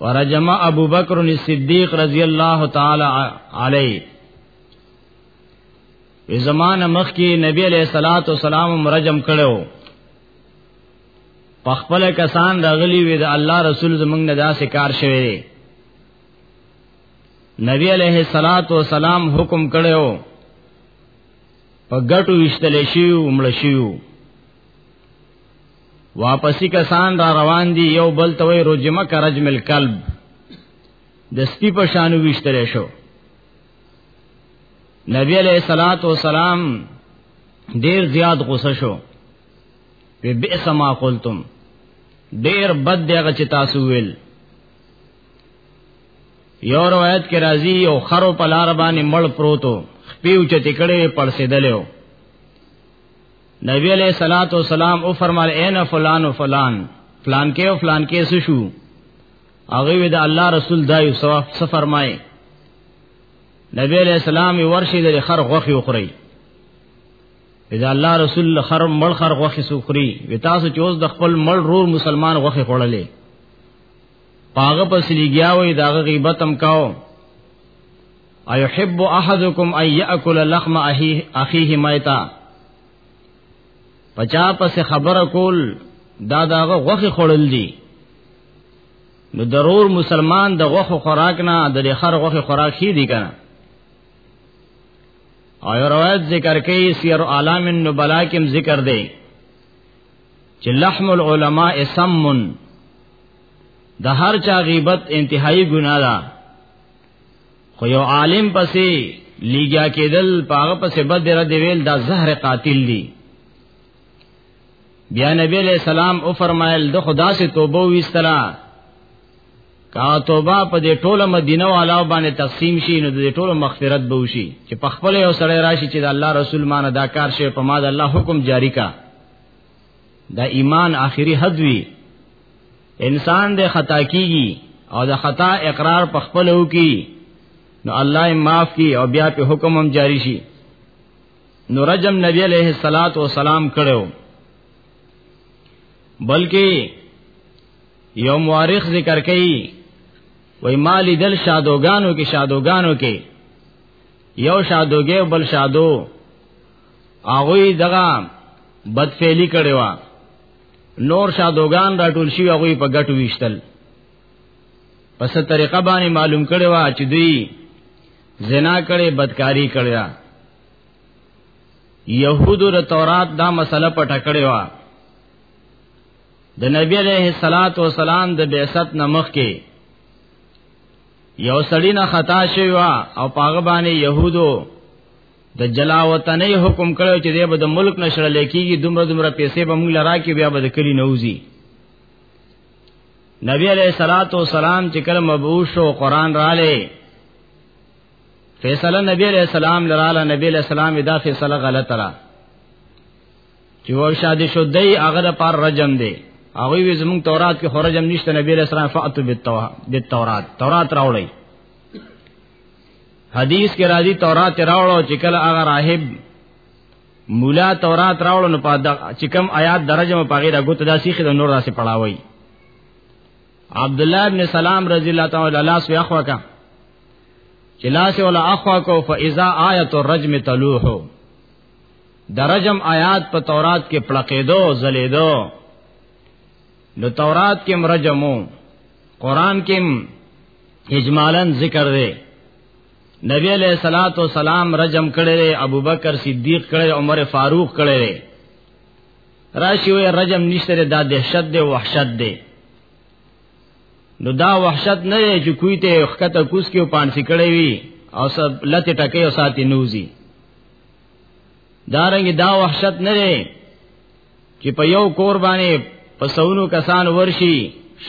ورجم ابو بکر الصدیق رضی الله تعالی علی په زمانه مخ کې نبی علیہ الصلات والسلام مرجم کړو په خپل کسان راغلی وی د الله رسول زمنګ نه داسې کار شوی دی نبی علیہ الصلات والسلام حکم کړو په ګټو وشتل شي او مړ شي واپسی کسان را روان دي یو بل ته وی رجمه کرجم القلب د سپی په شانو وشتل شو نبی علیہ الصلات والسلام ډیر زیات غوسه شو وی بئس ما قلتم ډیر بد دیغه چې تاسو ویل یو روایت کې راځي یو خرو په لار باندې مړ پروتو خپیو چې تکړه پړسېدلو نبی علیہ الصلوۃ والسلام او فرمایل اے نه فلان او فلان فلان کې او فلان کې څه شو هغه وی دا الله رسول دا یو ثواب څه فرمایي نبی علیہ السلام ورشي د خر غوخي وخوري اذا الله رسول خر مړ خر غوخي سوخري وی تاسو چوز د خپل مړ رور مسلمان غوخي خړلې پاغه پسلیګیا وې داغه غیبت هم کاو ايحب احدكم ان ياكل لحم اخيه ميتا پچا پس خبر کول دا داغه غوخه خړل دي نو ضرور مسلمان د غوخه خوراک نه د خر غوخه خوراک هی دي کنه او روایت ذکر کوي سیر عالم النبلا کې ذکر دی چې لحم العلماء سمن د هر چا غیبت انتهایی ګناه ده خو یو عالم پسې لیګیا کېدل پاغه پسې بد رد ویل دا زهر قاتل دی بیا نبی علیہ السلام او فرمایل د خدا سے توبه وسترا کا توبه په دې ټوله مدینه والا باندې تقسیم شي نو دې ټوله مغفرت به وشي چې په خپل یو سړی راشي چې د الله رسول مان دا کار شي په ما د الله حکم جاری کا دا ایمان آخري حد وی انسان د خطا کیږي او د خطا اقرار په خپل هو کی نو الله یې معاف کی او بیا په حکم هم جاری شي نو رجم نبی علیہ الصلات والسلام کړو بلکې یو مورخ ذکر کوي وای مال دل شادوګانو کې شادوګانو کې یو شادوګې بل شادو هغه دغه بدفعلی کړي وا نور شادوغان راټول شي هغه په ګټو ویشتل پس طریقه باندې معلوم کړي وا چې دوی زنا کړي بدکاری کړي یهودو د تورات دا مسله پټه کړي وا د نبی علیہ الصلات والسلام د بعثت نمخ کې یو سړی نه خطا شوی وا او پاغه باندې يهودو د جلا وطنۍ حکم کړو چې دی به د ملک نشړه لیکيږي دومره دومره پیسې به موږ لرا کې بیا به د کلی نوځي نبی علیہ الصلات والسلام چې کله مبعوث شو قران رااله فیصله نبی علیہ السلام لراله نبی علیہ السلام دا فیصله غلطه را چې و شادي شو دی هغه د پر رجم دی هغه وی زمون تورات کې خرجم نشته نبی علیہ السلام فاتو بالتورات تورات راوړی حدیث کې راځي تورات راوړو چې کله هغه راهب مولا تورات راوړو نو په چې کوم آیات درجه مې پاګې راغوت داسې خې د نور داسې پړاوي عبد الله ابن سلام رضی الله تعالی عنہ لاس واخوا کا چې لاس ولا اخوا کو فاذا آیت الرجم تلوح درجم آیات په تورات کې پړقېدو زلېدو نو تورات کې مرجمو قران کې اجمالا ذکر دی نبی علیہ الصلات والسلام رجم کړي ابوبکر صدیق کړي عمر فاروق کړي راشي وي رجم نشته دا دهشت دی وحشت دی نو دا وحشت نه دی چې کوی ته خکته کوس کې پانسی کړي وي او سب لته ټکي او ساتي نوزي دارنګ دا وحشت نه دی چې په یو کور باندې په سونو کسان ورشي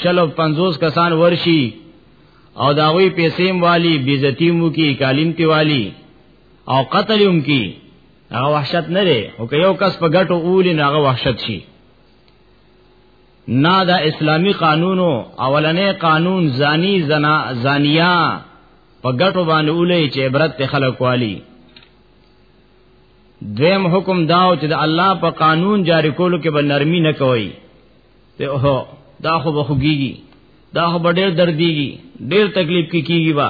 شلو 50 کسان ورشي او داوی پیسې والی بیزتی مو کی کالیم تی والی او قتل هم کی هغه وحشت نه لري او که یو کس په ګټو اول نه هغه وحشت شي نه دا اسلامی قانونو اولنې قانون زانی زنا زانیا په ګټو باندې اولې چې عبرت خلک والی دویم حکم داو چې د الله په قانون جاری کولو کې به نرمي نه کوي ته هو دا خو به خوګيږي دا خو به ډېر درديږي ډېر تکلیف کې کیږي با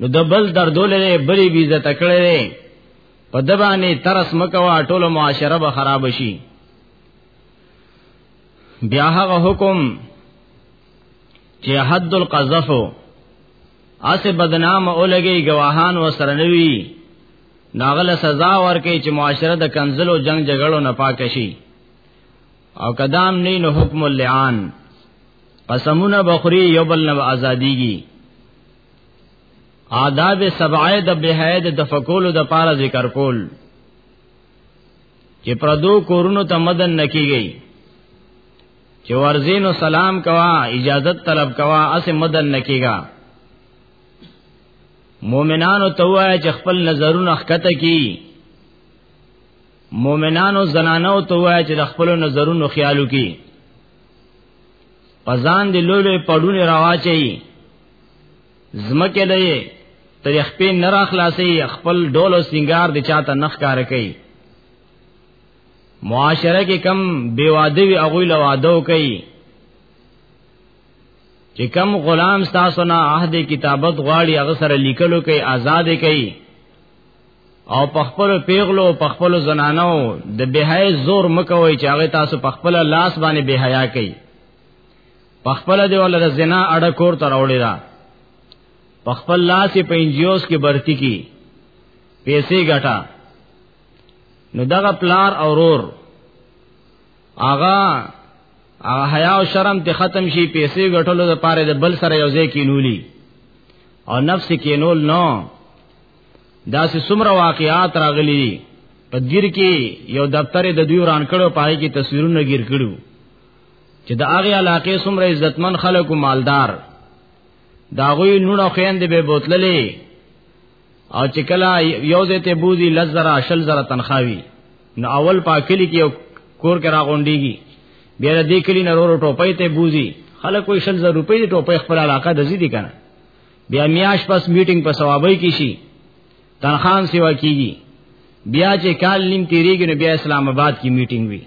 نو د بل دردولې بری بي عزت کړې په دبانې ترس مکوا ټول معاشره به خراب شي بیا هغه حکم چې حد القذف اسه بدنام اولګي گواهان وسره نوي ناغله سزا ورکي چې معاشره د کنزلو جنگ جګړو نه پاک شي او قدم نه نو حکم اللعان قسمونه بخوري یو بل نه ازاديږي آداب سبعه د بهاید د فکولو د پاره ذکر کول چې پردو کورونو ته مدن نکیږي چې ورزین او سلام کوا اجازت طلب کوا اس مدن نکیگا مومنانو ته وای چې خپل نظرونه خکته کی مومنانو زنانو ته وای چې د خپل نظرونو خیالو کی پزان دی لولې پړونه راواچي زمکه دی تر خپل نرا خلاصي خپل ډول او سنگار دی چاته نخ کار کوي معاشره کې کم بیواده وی هغه له وادو کوي چې کم غلام تاسو نه عہد کتابت غواړي هغه سره لیکلو کوي آزاد کوي او پخپل پیغلو پخپل زنانو د بهای زور مکوي چې هغه تاسو پخپل لاس باندې بهایا کوي پخپل دی ول د زنا اړه کور تر وړي دا پخپل لاس په انجیوز کې برتی کی پیسې ګټا نو دغه پلار او رور آغا هغه حیا او شرم ته ختم شي پیسې غټلو د پاره د بل سره یو ځای کینولی او نفس کینول نو دا سه سمره واقعات راغلي دي په دیر کې یو دفتر د دوی وران کړو پای کې تصویرونه ګیر کړو چې د هغه علاقې سمره عزتمن خلکو مالدار داغوی نونو خیند به بوتللې او چې کله یو ځای ته بوزي لزرا شل زرا تنخواوي نو اول پاکلی کې یو کور کې راغونډيږي بیا د دې کلی نه ورو ټوپې ته بوزي خلک وې شل زر روپۍ ټوپې خپل علاقه د زی دي کنه بیا میاش پس میټینګ په ثوابای کې شي تنخان سیوا کیږي بیا چې کال نیم تیریږي نو بیا اسلام آباد کې میټینګ وي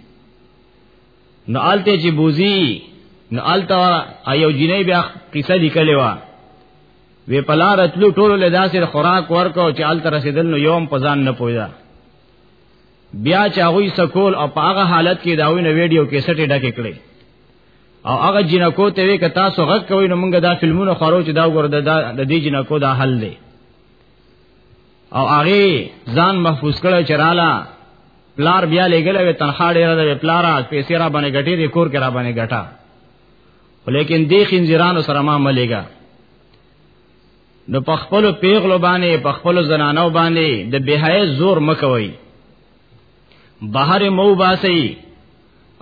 نو آلته چې بوزي نو آلته ایو جنې بیا قصه لیکلې و وی پلار اتلو ټولو له داسې خوراک ورکو چې آلته رسیدل نو یوم پزان نه پویا بیا چې هغه سکول او په هغه حالت کې داوی نو ویډیو کې سټې ډکې کړې او هغه جنکو ته وی ک تاسو غږ کوئ نو موږ دا فلمونه خورو چې دا وګوره د دې جنکو دا حل دی او هغه ځان محفوظ کړو چې رااله پلار بیا لګل وی تنخوا ډیره ده پلار پیسې را باندې غټي دي کور کې را باندې غټا ولیکن دی خنزیرانو سره ما ملګا نو په خپل پیغلو باندې په خپل زنانو باندې د بهای زور مکوي بهر مو باسي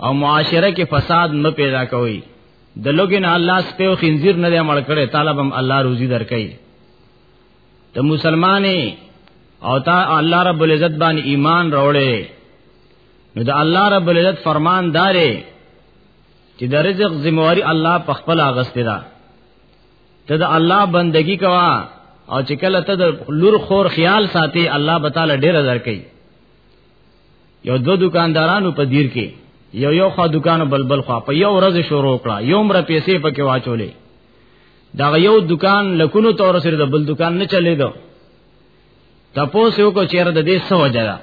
او معاشره کې فساد نه پیدا کوي د لوګین الله سپیو خنزیر نه مړ کړي طالبم الله روزي درکړي ته مسلمانې او تا الله رب العزت باندې ایمان راوړې نو د الله رب العزت فرمان دارې چې د رزق ذمہواری الله په خپل اغستې ده ته د الله بندگی کوا او چې کله ته د لور خور خیال ساتي الله تعالی ډیر درکې یو دو دکاندارانو په دیر کې یو یو خوا دکانو بلبل خوا په یو ورځ شروع کړه یو مر پیسې پکې واچولې دا یو دکان لکونو تور سره د بل دکان نه چلے دو تپوس یو کو چیر د دې سو وجدا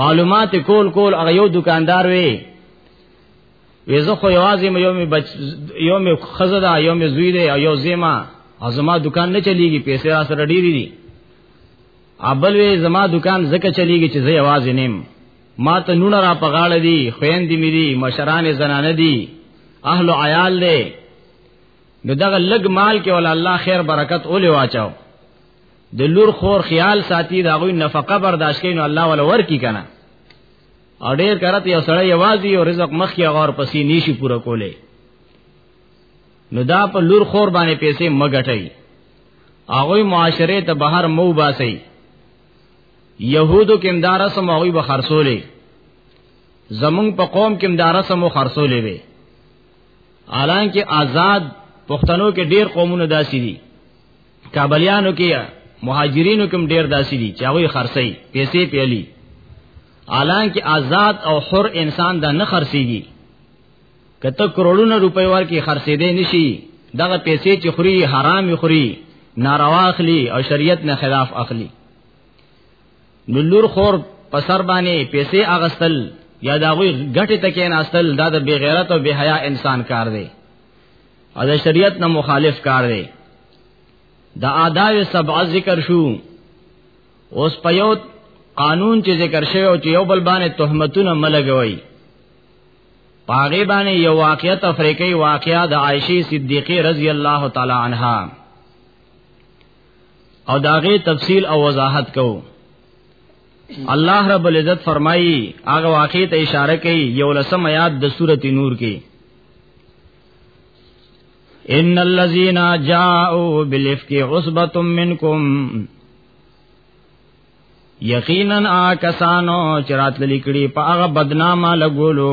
معلومات کول کول هغه یو دکاندار وی ویزه خو یوازې مې یوم بچ یوم خزدا یوم زوی دی او یو زیما ازما دکان نه چلیږي پیسې را سره ډیری دي ابل وی زما دکان زکه چلیږي چې زه یوازې نیم ما ته نونه را پغاړه دي خويندې مې دي مشران زنانه دي اهل عیال دي نو دغه لګ مال کې ول الله خیر برکت اولې واچاو د لور خور خیال ساتي دا غوي نفقه برداشت کین نو الله ولا ورکی کنه او ډیر کرت یو سړی یوازې یو رزق مخ یې غور پسې نشي پوره کولې نو دا په لور خور باندې پیسې مګټي هغه معاشره ته بهر مو باسي يهودو کې امدار سم هغه به خرصولې زمون په قوم کې امدار سم خرصولې وي حالانکه آزاد پښتنو کې ډیر قومونه داسي دي کابلیانو کې مهاجرینو کوم ډیر داسي دي چې هغه خرڅي پیسې پیلي حالانکه آزاد او حر انسان دا نه خرڅيږي کته کروڑونه روپۍ ورکې خرڅې دي نشي دغه پیسې چې خوري حرام خوري ناروا اخلي او شریعت نه خلاف اخلي نو لور خور په سر باندې پیسې اغستل یا دا غوي غټه تکې ناستل دا د بغیرت او بهایا انسان کار دی او د شریعت نه مخالف کار دی دا آداب سبع ذکر شو اوس په یو قانون چې ذکر شوی او چې یو بل باندې تهمتونه ملګوي پاغه باندې یو واقعیت افریقی واقعیا د عائشه صدیقه رضی الله تعالی عنها او داغه تفصیل او وضاحت کو الله رب العزت فرمایي هغه واقع ته اشاره کوي یو لسم آیات د سورته نور کې ان الذين جاءوا بالافك عصبه منكم یقینا آ کسانو چرات للیکړي په هغه بدنامه لګولو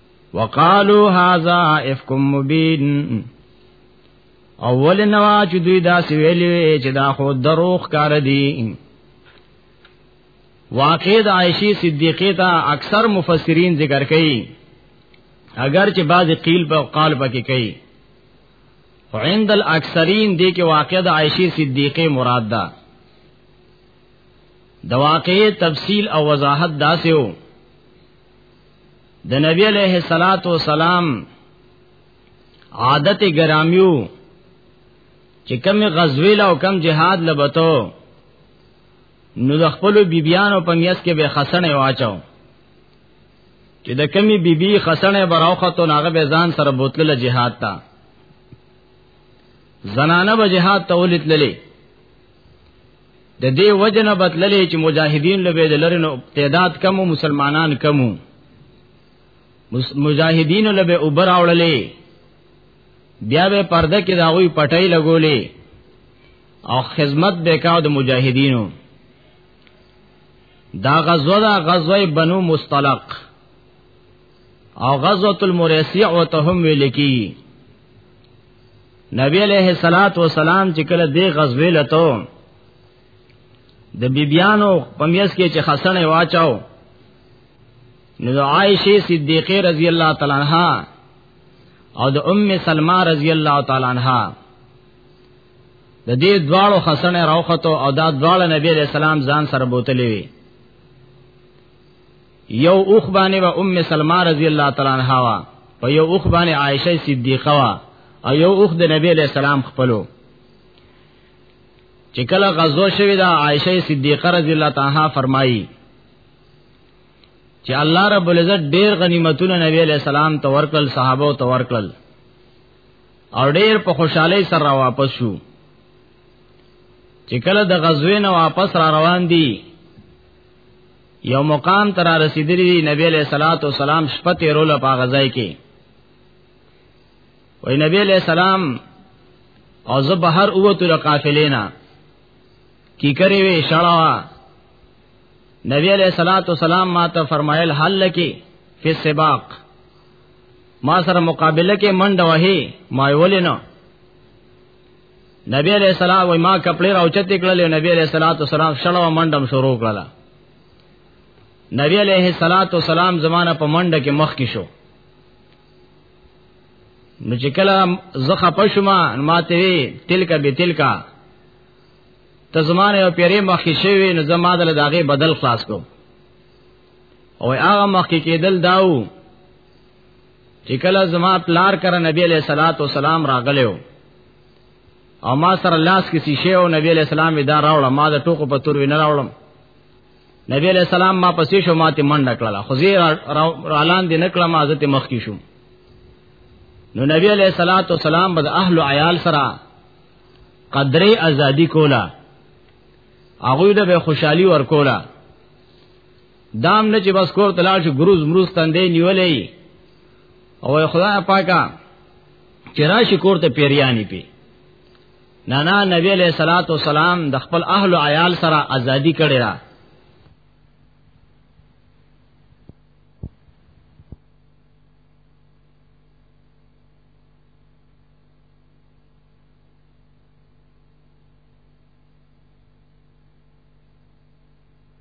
وقالو هاذا افک مبین اول نوا چې دوی دا سویلې چې دا خو دروغ کار دی واقع د عائشې صدیقې ته اکثر مفسرین ذکر کوي اگر چې بعض قیل په قال پکې کوي عند الاکثرین دې کې واقع د عائشې صدیقې مراد ده د واقعې تفصیل او وضاحت داسې وو د نبی علیہ الصلات والسلام عادت ګرامیو چې کم غزوی له او کم جهاد لبتو نو د خپل بیبیانو په میاس کې به خسنه واچاو چې د کمی بیبي خسنه براوخته ناغه به ځان سره بوتل جهاد تا زنانه به جهاد ته ولید للی د دې وجنه بدللې چې مجاهدین له بيد لرنو تعداد کم او مسلمانان کم مجاهدین له به اوبر اورلې بیا به پرده کې داوی پټای لګولې او خدمت به کاو د مجاهدینو دا غزوه دا غزوه بنو مستلق او غزوه المریسیع وتهم ویل کی نبی علیہ الصلات والسلام چې کله دې غزوه لته د بیبیانو پمیس کې چې حسن واچاو نو عائشه صدیقه رضی الله تعالی عنها او د ام سلمہ رضی الله تعالی عنها د دې دواړو حسن راوخته او دا دواړه نبی علیہ السلام ځان سره بوتلې وي یو اوخ باندې و ام سلمہ رضی الله تعالی عنها وا او یو اوخ باندې عائشه صدیقه وا او یو اوخ د نبی علیہ السلام خپلو چې کله غزو شوی دا عائشه صدیقه رضی الله تعالی عنها فرمایي چې الله رب العزت ډیر غنیمتونه نبی علیہ السلام ته ورکل صحابه ته ورکل او ډیر په خوشحالي سره واپس شو چې کله د غزوې نه واپس را روان دي یو مقام تر رسیدلی دی نبی علیہ الصلات والسلام شپه تیرول په غزای کې وای نبی علیہ السلام او زه بهر اوته له قافلې نه کی کری وی شړوا نبی علیہ الصلات والسلام ما ته فرمایل حل لکی فی سباق ما سره مقابله کې منډه وهي ما ولې نه نبی علیہ السلام وای ما کپڑے راوچت کړل نبی علیہ الصلوۃ والسلام شلو منډم شروع کړل نبی علیہ الصلوۃ والسلام زمانہ په منډه کې مخ کې شو نو چې کله زخه پښما ماته وی تلک به تلکا ته زمانه یو پیری مخ کې شوی نو زما دل داغه بدل خلاص کو او هغه مخ کې کېدل داو چې کله زما پلار کر نبی علیہ الصلوۃ والسلام راغلو او ما سره لاس کې شیشه او نبی علیہ السلام دا راوړم ما د ټوکو په تور وینه راوړم نبی علیہ السلام ما پسې شو ماته منډه کړله خو زه اعلان دې نکړم حضرت مخ کې شوم نو نبی علیہ الصلوۃ والسلام بد اهل عیال سره قدرې ازادي کولا هغه د به خوشحالي ورکولا دام نه چې بس کور تلاش ګروز مروز تندې نیولې او خدای پاکا چې راشي کور ته پیریانی پی نه نه نبی علیہ الصلات والسلام د خپل اهل او عیال سره ازادي کړی را